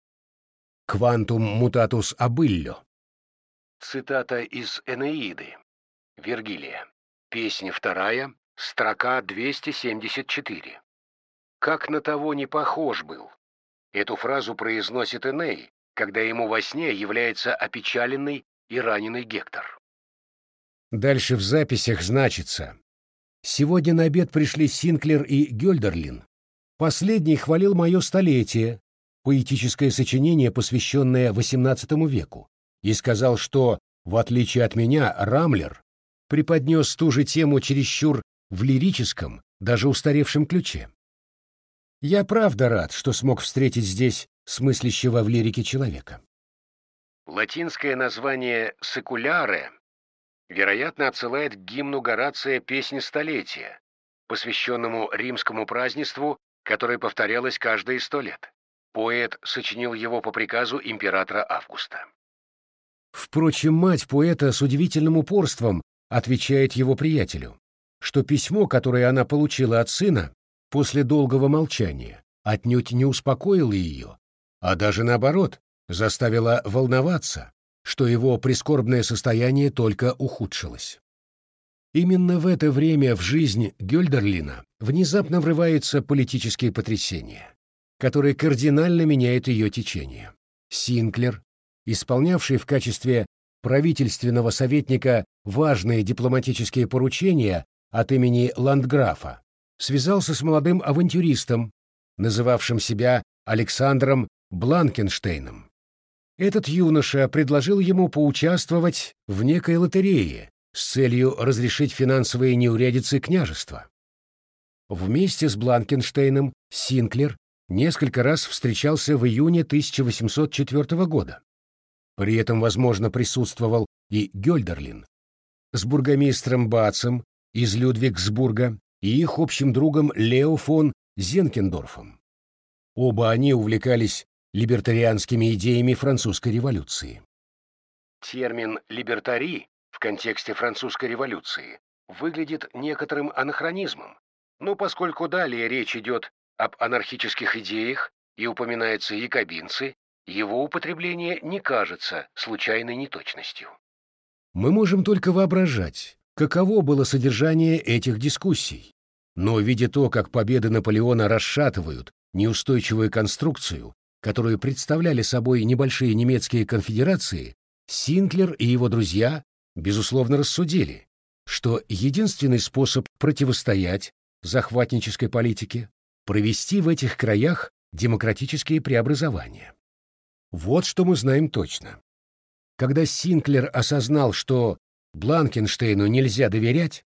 «Квантум мутатус абилло». Цитата из Энеиды. Вергилия. Песня вторая, строка 274. «Как на того не похож был». Эту фразу произносит Эней, когда ему во сне является опечаленный и раненый Гектор. Дальше в записях значится «Сегодня на обед пришли Синклер и Гёльдерлин. Последний хвалил мое столетие, поэтическое сочинение, посвященное XVIII веку, и сказал, что, в отличие от меня, Рамлер преподнес ту же тему чересчур в лирическом, даже устаревшем ключе. Я правда рад, что смог встретить здесь смыслящего в лирике человека. Латинское название «секуляре» вероятно отсылает к гимну Горация «Песни столетия», посвященному римскому празднеству которое повторялось каждые сто лет. Поэт сочинил его по приказу императора Августа. Впрочем, мать поэта с удивительным упорством отвечает его приятелю, что письмо, которое она получила от сына после долгого молчания, отнюдь не успокоило ее, а даже наоборот, заставило волноваться, что его прискорбное состояние только ухудшилось. Именно в это время в жизнь Гёльдерлина внезапно врывается политические потрясения, которые кардинально меняют ее течение. Синклер, исполнявший в качестве правительственного советника важные дипломатические поручения от имени ландграфа, связался с молодым авантюристом, называвшим себя Александром Бланкенштейном. Этот юноша предложил ему поучаствовать в некой лотерее, с целью разрешить финансовые неурядицы княжества. Вместе с Бланкенштейном Синклер несколько раз встречался в июне 1804 года. При этом, возможно, присутствовал и Гёльдерлин. С бургомистром Бацем из Людвигсбурга и их общим другом Лео фон Зенкендорфом. Оба они увлекались либертарианскими идеями французской революции. Термин «либертари» в контексте французской революции выглядит некоторым анахронизмом, но поскольку далее речь идет об анархических идеях и упоминаются якобинцы, его употребление не кажется случайной неточностью. Мы можем только воображать, каково было содержание этих дискуссий. Но видя то, как победы Наполеона расшатывают неустойчивую конструкцию, которую представляли собой небольшие немецкие конфедерации, Синклер и его друзья безусловно, рассудили, что единственный способ противостоять захватнической политике — провести в этих краях демократические преобразования. Вот что мы знаем точно. Когда Синклер осознал, что Бланкенштейну нельзя доверять,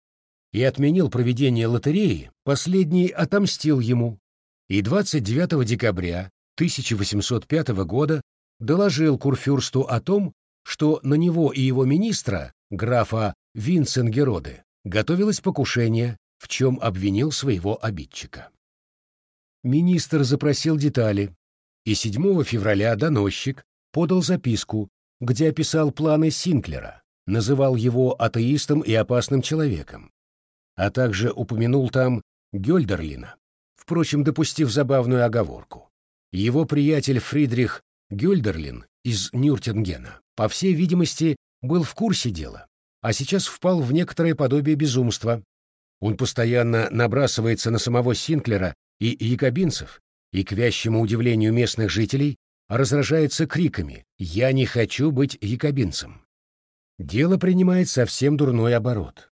и отменил проведение лотереи, последний отомстил ему, и 29 декабря 1805 года доложил Курфюрсту о том, что на него и его министра, графа Винценгероде, готовилось покушение, в чем обвинил своего обидчика. Министр запросил детали, и 7 февраля доносчик подал записку, где описал планы Синклера, называл его атеистом и опасным человеком, а также упомянул там Гёльдерлина, впрочем, допустив забавную оговорку. Его приятель Фридрих Гюльдерлин из Нюртингена, по всей видимости, был в курсе дела, а сейчас впал в некоторое подобие безумства. Он постоянно набрасывается на самого Синклера и якобинцев, и, к вящему удивлению местных жителей, разражается криками «Я не хочу быть якобинцем». Дело принимает совсем дурной оборот.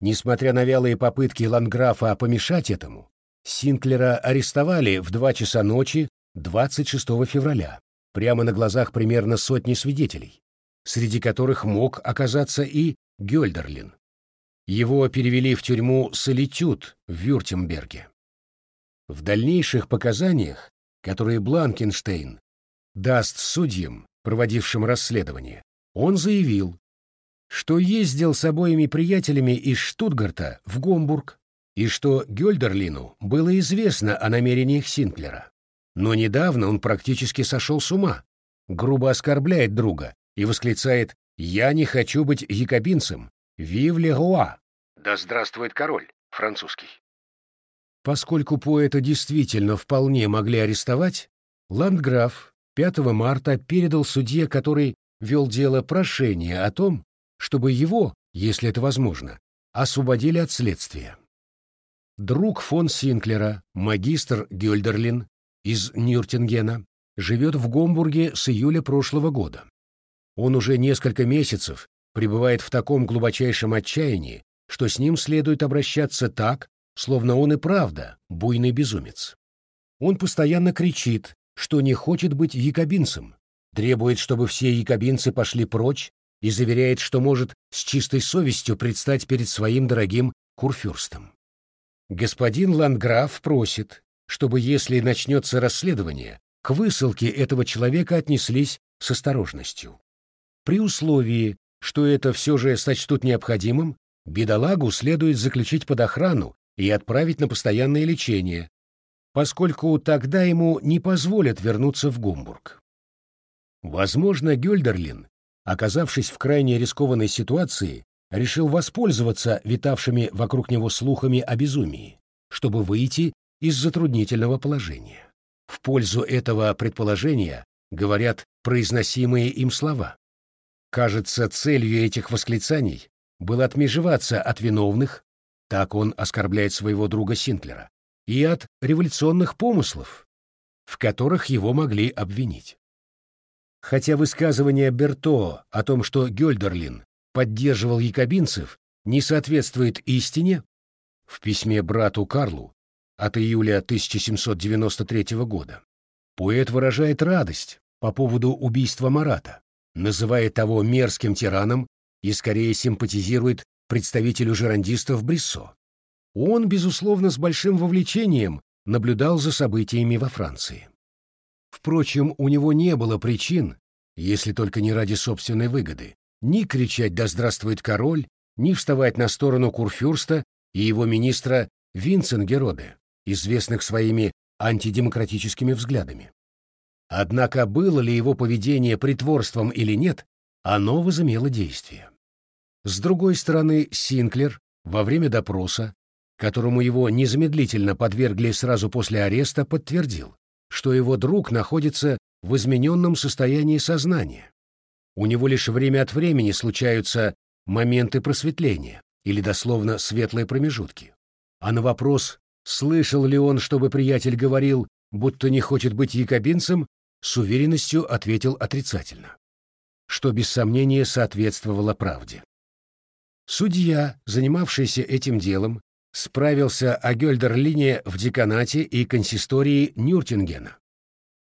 Несмотря на вялые попытки Ланграфа помешать этому, Синклера арестовали в два часа ночи 26 февраля прямо на глазах примерно сотни свидетелей, среди которых мог оказаться и Гёльдерлин. Его перевели в тюрьму Солитюд в Вюртемберге. В дальнейших показаниях, которые Бланкенштейн даст судьям, проводившим расследование, он заявил, что ездил с обоими приятелями из Штутгарта в Гомбург, и что Гёльдерлину было известно о намерениях Синклера. Но недавно он практически сошел с ума, грубо оскорбляет друга и восклицает «Я не хочу быть якобинцем! Вив ле руа!» «Да здравствует король!» французский. Поскольку поэта действительно вполне могли арестовать, Ландграф 5 марта передал судье, который вел дело, прошение о том, чтобы его, если это возможно, освободили от следствия. Друг фон Синклера, магистр Гёльдерлин из Нюртингена, живет в Гомбурге с июля прошлого года. Он уже несколько месяцев пребывает в таком глубочайшем отчаянии, что с ним следует обращаться так, словно он и правда буйный безумец. Он постоянно кричит, что не хочет быть якобинцем, требует, чтобы все якобинцы пошли прочь и заверяет, что может с чистой совестью предстать перед своим дорогим курфюрстом. Господин Ланграф просит, чтобы, если начнется расследование, к высылке этого человека отнеслись с осторожностью. При условии, что это все же сочтут необходимым, бедолагу следует заключить под охрану и отправить на постоянное лечение, поскольку тогда ему не позволят вернуться в Гумбург. Возможно, Гёльдерлин, оказавшись в крайне рискованной ситуации, решил воспользоваться витавшими вокруг него слухами о безумии, чтобы выйти из затруднительного положения. В пользу этого предположения говорят произносимые им слова. Кажется, целью этих восклицаний было отмежеваться от виновных, так он оскорбляет своего друга Синклера, и от революционных помыслов, в которых его могли обвинить. Хотя высказывание Берто о том, что Гёльдерлин поддерживал якобинцев, не соответствует истине, в письме брату Карлу от июля 1793 года поэт выражает радость по поводу убийства Марата, называя того мерзким тираном и скорее симпатизирует представителю жерандистов Бриссо. Он, безусловно, с большим вовлечением наблюдал за событиями во Франции. Впрочем, у него не было причин, если только не ради собственной выгоды, ни кричать «Да здравствует король!», ни вставать на сторону Курфюрста и его министра Винценгероде, известных своими антидемократическими взглядами. Однако было ли его поведение притворством или нет, оно возымело действие. С другой стороны, Синклер во время допроса, которому его незамедлительно подвергли сразу после ареста, подтвердил, что его друг находится в измененном состоянии сознания. У него лишь время от времени случаются моменты просветления или дословно светлые промежутки. А на вопрос, слышал ли он, чтобы приятель говорил, будто не хочет быть якобинцем, с уверенностью ответил отрицательно, что без сомнения соответствовало правде. Судья, занимавшийся этим делом, справился о Гёльдерлине в деканате и консистории Нюртингена.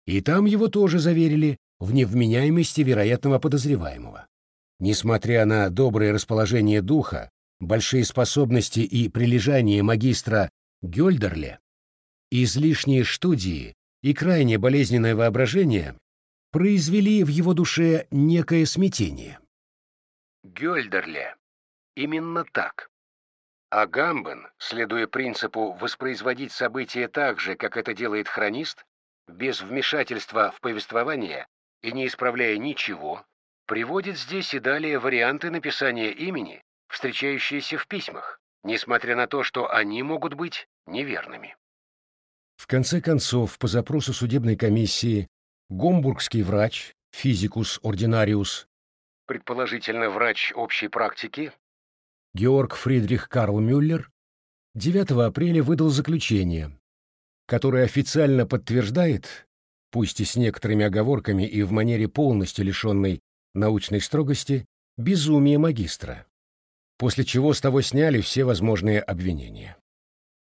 И там его тоже заверили в невменяемости вероятного подозреваемого. Несмотря на доброе расположение духа, большие способности и прилежание магистра Гёльдерле, излишние студии и крайне болезненное воображение произвели в его душе некое смятение. Гёльдерле Именно так. А Гамбен, следуя принципу воспроизводить события так же, как это делает хронист, без вмешательства в повествование и не исправляя ничего, приводит здесь и далее варианты написания имени, встречающиеся в письмах, несмотря на то, что они могут быть неверными. В конце концов, по запросу судебной комиссии, гомбургский врач, физикус ординариус, предположительно врач общей практики, Георг Фридрих Карл Мюллер 9 апреля выдал заключение, которое официально подтверждает, пусть и с некоторыми оговорками и в манере полностью лишенной научной строгости, безумие магистра, после чего с того сняли все возможные обвинения.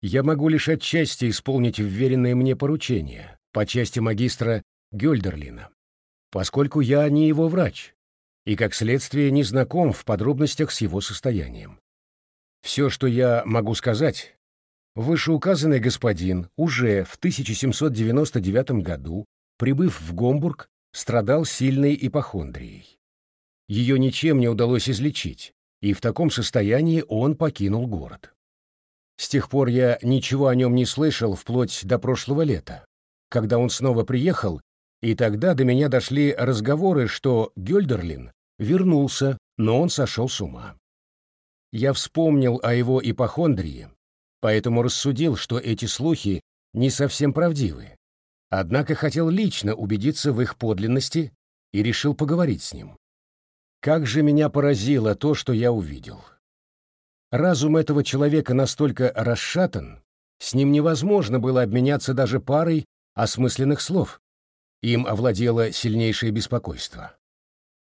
Я могу лишь отчасти исполнить вверенное мне поручение по части магистра Гёльдерлина, поскольку я не его врач, и, как следствие, не знаком в подробностях с его состоянием. Все, что я могу сказать, вышеуказанный господин уже в 1799 году, прибыв в Гомбург, страдал сильной ипохондрией. Ее ничем не удалось излечить, и в таком состоянии он покинул город. С тех пор я ничего о нем не слышал вплоть до прошлого лета, когда он снова приехал, и тогда до меня дошли разговоры, что Гёльдерлин вернулся, но он сошел с ума. Я вспомнил о его ипохондрии, поэтому рассудил, что эти слухи не совсем правдивы. Однако хотел лично убедиться в их подлинности и решил поговорить с ним. Как же меня поразило то, что я увидел. Разум этого человека настолько расшатан, с ним невозможно было обменяться даже парой осмысленных слов. Им овладело сильнейшее беспокойство.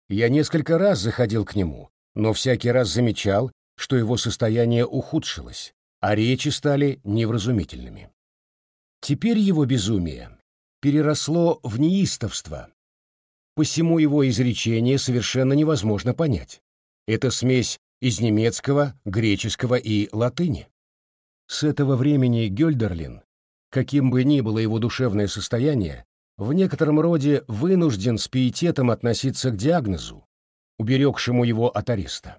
Я несколько раз заходил к нему, но всякий раз замечал, что его состояние ухудшилось, а речи стали невразумительными. Теперь его безумие переросло в неистовство. Посему его изречение совершенно невозможно понять. Это смесь из немецкого, греческого и латыни. С этого времени Гёльдерлин, каким бы ни было его душевное состояние, в некотором роде вынужден с пиететом относиться к диагнозу, уберегшему его от ареста.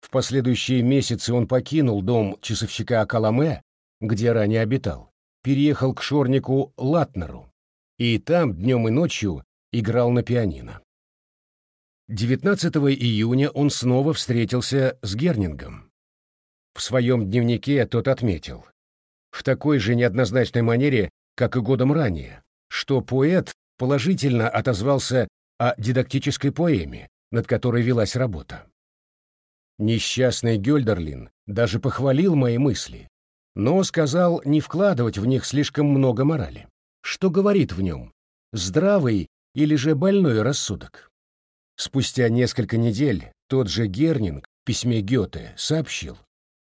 В последующие месяцы он покинул дом часовщика Каламе, где ранее обитал, переехал к шорнику Латнеру и там днем и ночью играл на пианино. 19 июня он снова встретился с Гернингом. В своем дневнике тот отметил, в такой же неоднозначной манере, как и годом ранее, что поэт положительно отозвался о дидактической поэме, над которой велась работа. Несчастный Гёльдерлин даже похвалил мои мысли, но сказал не вкладывать в них слишком много морали. Что говорит в нем? Здравый или же больной рассудок? Спустя несколько недель тот же Гернинг в письме Гёте сообщил,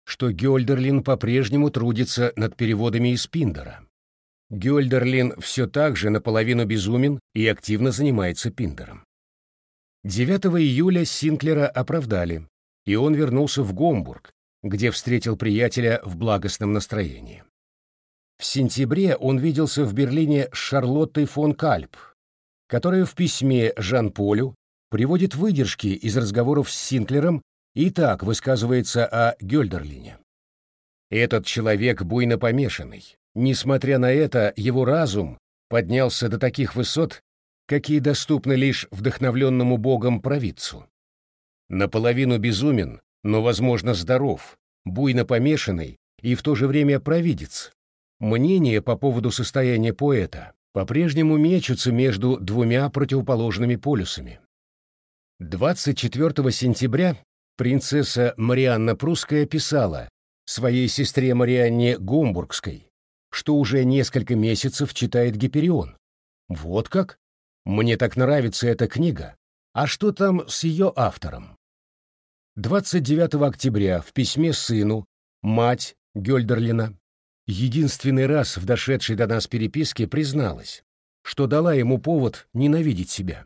что Гёльдерлин по-прежнему трудится над переводами из Пиндера. Гёльдерлин все так же наполовину безумен и активно занимается Пиндером. 9 июля Синклера оправдали, и он вернулся в Гомбург, где встретил приятеля в благостном настроении. В сентябре он виделся в Берлине с Шарлоттой фон Кальп, которая в письме Жан-Полю приводит выдержки из разговоров с Синклером и так высказывается о Гёльдерлине. Этот человек буйно помешанный. Несмотря на это, его разум поднялся до таких высот, какие доступны лишь вдохновленному Богом провидцу. Наполовину безумен, но, возможно, здоров, буйно помешанный и в то же время провидец. Мнения по поводу состояния поэта по-прежнему мечутся между двумя противоположными полюсами. 24 сентября принцесса Марианна Прусская писала своей сестре Марианне Гомбургской, что уже несколько месяцев читает Гиперион. Вот как? Мне так нравится эта книга. А что там с ее автором? 29 октября в письме сыну мать Гёльдерлина единственный раз в дошедшей до нас переписке призналась, что дала ему повод ненавидеть себя.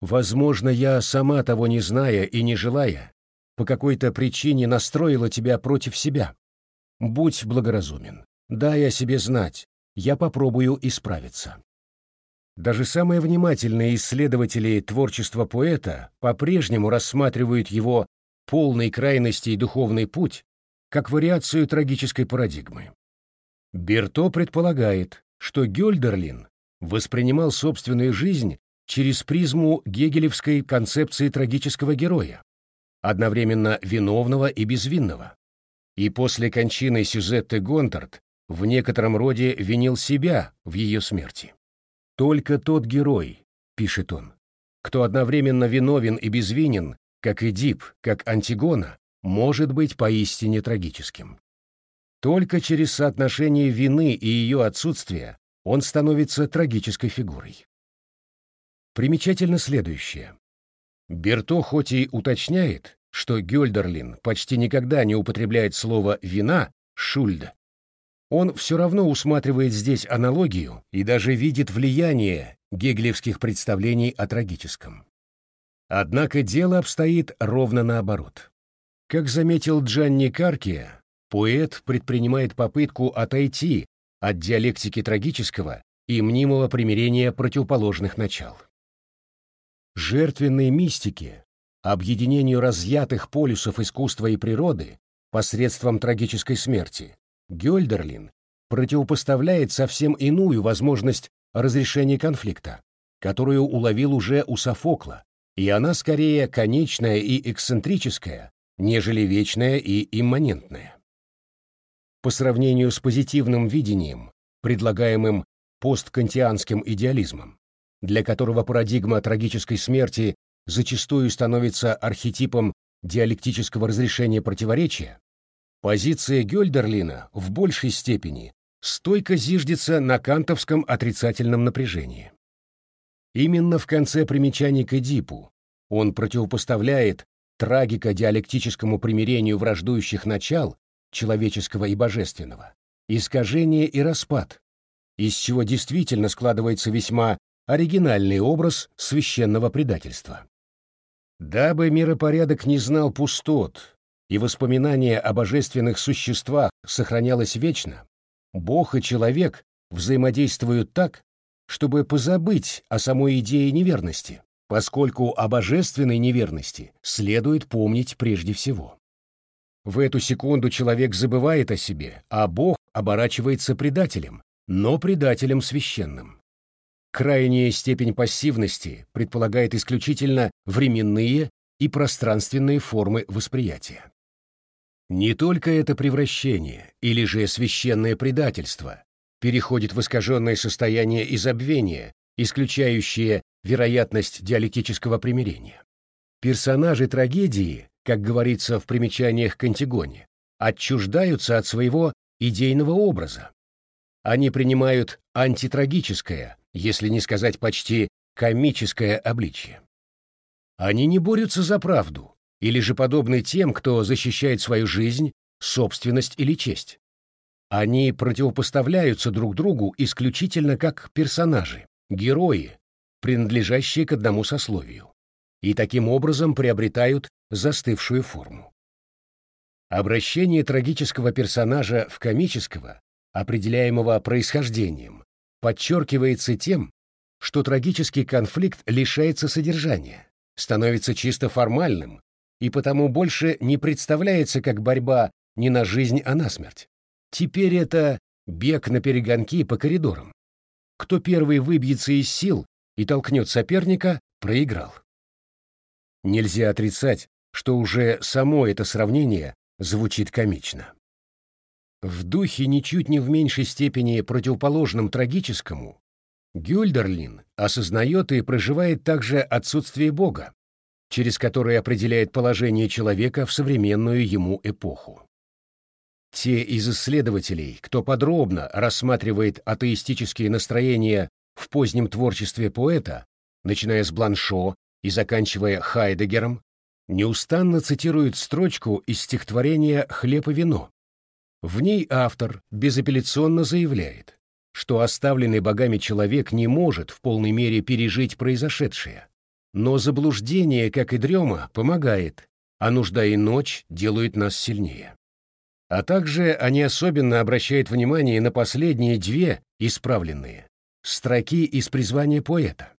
Возможно, я, сама того не зная и не желая, по какой-то причине настроила тебя против себя. Будь благоразумен, дай о себе знать, я попробую исправиться. Даже самые внимательные исследователи творчества поэта по-прежнему рассматривают его полной крайности и духовный путь как вариацию трагической парадигмы. Берто предполагает, что Гёльдерлин воспринимал собственную жизнь через призму гегелевской концепции трагического героя, одновременно виновного и безвинного. И после кончины Сюзетты Гонтард в некотором роде винил себя в ее смерти. «Только тот герой», — пишет он, — «кто одновременно виновен и безвинен, как Эдип, как Антигона, может быть поистине трагическим. Только через соотношение вины и ее отсутствия он становится трагической фигурой. Примечательно следующее. Берто хоть и уточняет, что Гёльдерлин почти никогда не употребляет слово «вина» «шульд», он все равно усматривает здесь аналогию и даже видит влияние гегелевских представлений о трагическом. Однако дело обстоит ровно наоборот. Как заметил Джанни Каркия, поэт предпринимает попытку отойти от диалектики трагического и мнимого примирения противоположных начал. Жертвенной мистике объединению разъятых полюсов искусства и природы посредством трагической смерти, Гёльдерлин противопоставляет совсем иную возможность разрешения конфликта, которую уловил уже у Софокла, и она скорее конечная и эксцентрическая, нежели вечная и имманентная. По сравнению с позитивным видением, предлагаемым посткантианским идеализмом, для которого парадигма трагической смерти зачастую становится архетипом диалектического разрешения противоречия, позиция Гёльдерлина в большей степени стойко зиждется на кантовском отрицательном напряжении. Именно в конце примечаний к Эдипу он противопоставляет трагико-диалектическому примирению враждующих начал, человеческого и божественного, искажение и распад, из чего действительно складывается весьма оригинальный образ священного предательства. Дабы миропорядок не знал пустот и воспоминание о божественных существах сохранялось вечно, Бог и человек взаимодействуют так, чтобы позабыть о самой идее неверности, поскольку о божественной неверности следует помнить прежде всего. В эту секунду человек забывает о себе, а Бог оборачивается предателем, но предателем священным. Крайняя степень пассивности предполагает исключительно временные и пространственные формы восприятия. Не только это превращение или же священное предательство переходит в искаженное состояние изобвения, исключающее вероятность диалектического примирения. Персонажи трагедии, как говорится в примечаниях к Антигоне, отчуждаются от своего идейного образа. Они принимают антитрагическое, если не сказать почти комическое обличие. Они не борются за правду, или же подобны тем, кто защищает свою жизнь, собственность или честь. Они противопоставляются друг другу исключительно как персонажи, герои, принадлежащие к одному сословию, и таким образом приобретают застывшую форму. Обращение трагического персонажа в комического, определяемого происхождением, подчеркивается тем, что трагический конфликт лишается содержания, становится чисто формальным и потому больше не представляется как борьба не на жизнь, а на смерть. Теперь это бег на перегонки по коридорам. Кто первый выбьется из сил и толкнет соперника, проиграл. Нельзя отрицать, что уже само это сравнение звучит комично. В духе ничуть не в меньшей степени противоположном трагическому, Гюльдерлин осознает и проживает также отсутствие Бога, через которое определяет положение человека в современную ему эпоху. Те из исследователей, кто подробно рассматривает атеистические настроения в позднем творчестве поэта, начиная с Бланшо и заканчивая Хайдегером, неустанно цитируют строчку из стихотворения «Хлеб и вино». В ней автор безапелляционно заявляет, что оставленный богами человек не может в полной мере пережить произошедшее, но заблуждение, как и дрема, помогает, а нужда и ночь делают нас сильнее. А также они особенно обращают внимание на последние две исправленные строки из призвания поэта.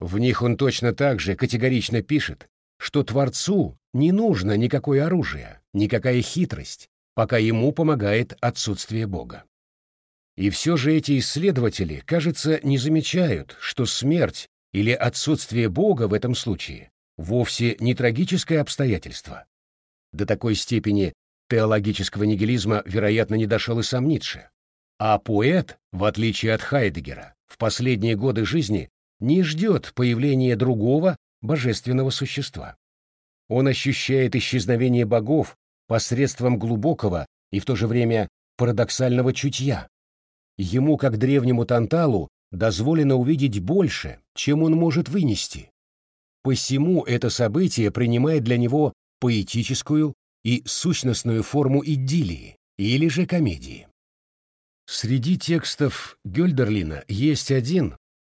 В них он точно так же категорично пишет, что Творцу не нужно никакое оружие, никакая хитрость, пока ему помогает отсутствие Бога. И все же эти исследователи, кажется, не замечают, что смерть или отсутствие Бога в этом случае вовсе не трагическое обстоятельство. До такой степени теологического нигилизма, вероятно, не дошел и сам Ницше. А поэт, в отличие от Хайдегера, в последние годы жизни не ждет появления другого божественного существа. Он ощущает исчезновение богов посредством глубокого и в то же время парадоксального чутья. Ему, как древнему Танталу, дозволено увидеть больше, чем он может вынести. Посему это событие принимает для него поэтическую и сущностную форму идиллии или же комедии. Среди текстов Гёльдерлина есть один,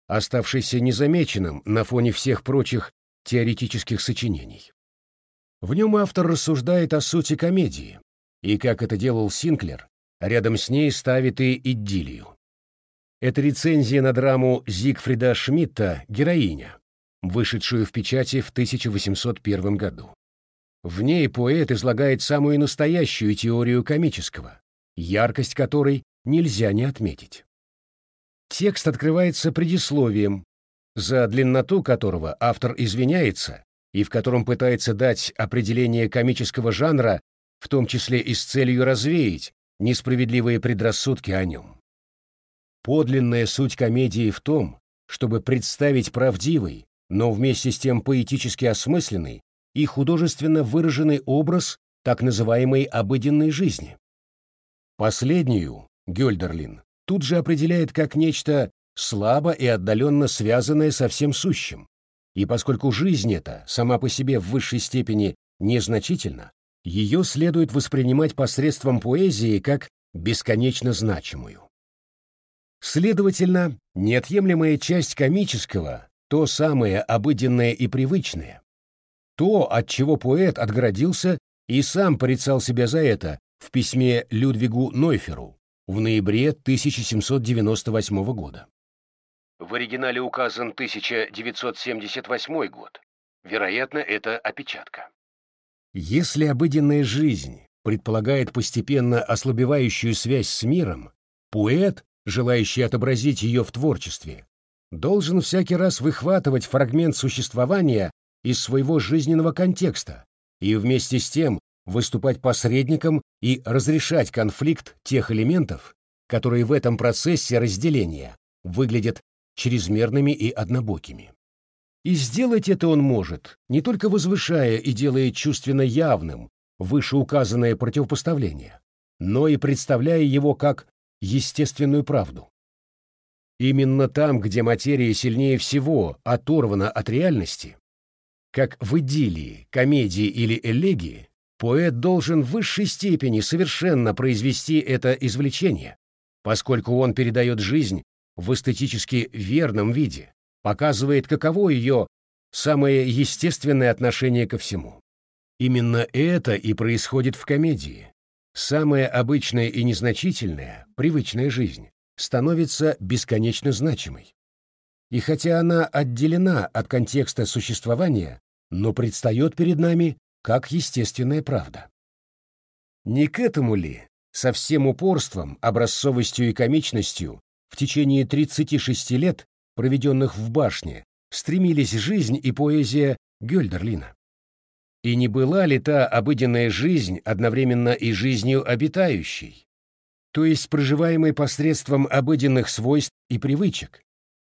оставшийся незамеченным на фоне всех прочих теоретических сочинений. В нем автор рассуждает о сути комедии, и, как это делал Синклер, рядом с ней ставит и идиллию. Это рецензия на драму Зигфрида Шмидта «Героиня», вышедшую в печати в 1801 году. В ней поэт излагает самую настоящую теорию комического, яркость которой нельзя не отметить. Текст открывается предисловием, за длинноту которого автор извиняется и в котором пытается дать определение комического жанра, в том числе и с целью развеять несправедливые предрассудки о нем. Подлинная суть комедии в том, чтобы представить правдивый, но вместе с тем поэтически осмысленный и художественно выраженный образ так называемой обыденной жизни. Последнюю Гёльдерлин тут же определяет как нечто слабо и отдаленно связанное со всем сущим, и поскольку жизнь эта сама по себе в высшей степени незначительна, ее следует воспринимать посредством поэзии как бесконечно значимую. Следовательно, неотъемлемая часть комического — то самое обыденное и привычное, то, от чего поэт отгородился и сам порицал себя за это в письме Людвигу Нойферу в ноябре 1798 года. В оригинале указан 1978 год. Вероятно, это опечатка. Если обыденная жизнь предполагает постепенно ослабевающую связь с миром, поэт, желающий отобразить ее в творчестве, должен всякий раз выхватывать фрагмент существования из своего жизненного контекста и вместе с тем выступать посредником и разрешать конфликт тех элементов, которые в этом процессе разделения выглядят чрезмерными и однобокими. И сделать это он может, не только возвышая и делая чувственно явным вышеуказанное противопоставление, но и представляя его как естественную правду. Именно там, где материя сильнее всего оторвана от реальности, как в идиллии, комедии или элегии, поэт должен в высшей степени совершенно произвести это извлечение, поскольку он передает жизнь в эстетически верном виде, показывает, каково ее самое естественное отношение ко всему. Именно это и происходит в комедии. Самая обычная и незначительная, привычная жизнь становится бесконечно значимой. И хотя она отделена от контекста существования, но предстает перед нами как естественная правда. Не к этому ли, со всем упорством, образцовостью и комичностью, в течение 36 лет, проведенных в башне, стремились жизнь и поэзия Гёльдерлина? И не была ли та обыденная жизнь одновременно и жизнью обитающей, то есть проживаемой посредством обыденных свойств и привычек,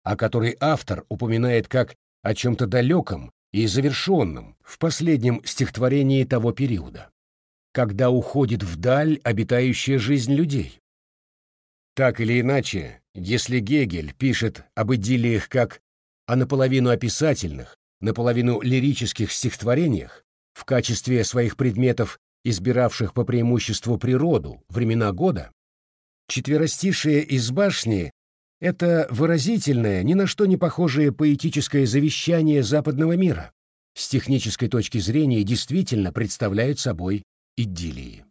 о которой автор упоминает как о чем-то далеком и завершенным в последнем стихотворении того периода, когда уходит вдаль обитающая жизнь людей. Так или иначе, если Гегель пишет об идиллиях как о наполовину описательных, наполовину лирических стихотворениях в качестве своих предметов, избиравших по преимуществу природу, времена года, четверостишие из башни это выразительное, ни на что не похожее поэтическое завещание западного мира. С технической точки зрения действительно представляют собой идиллии.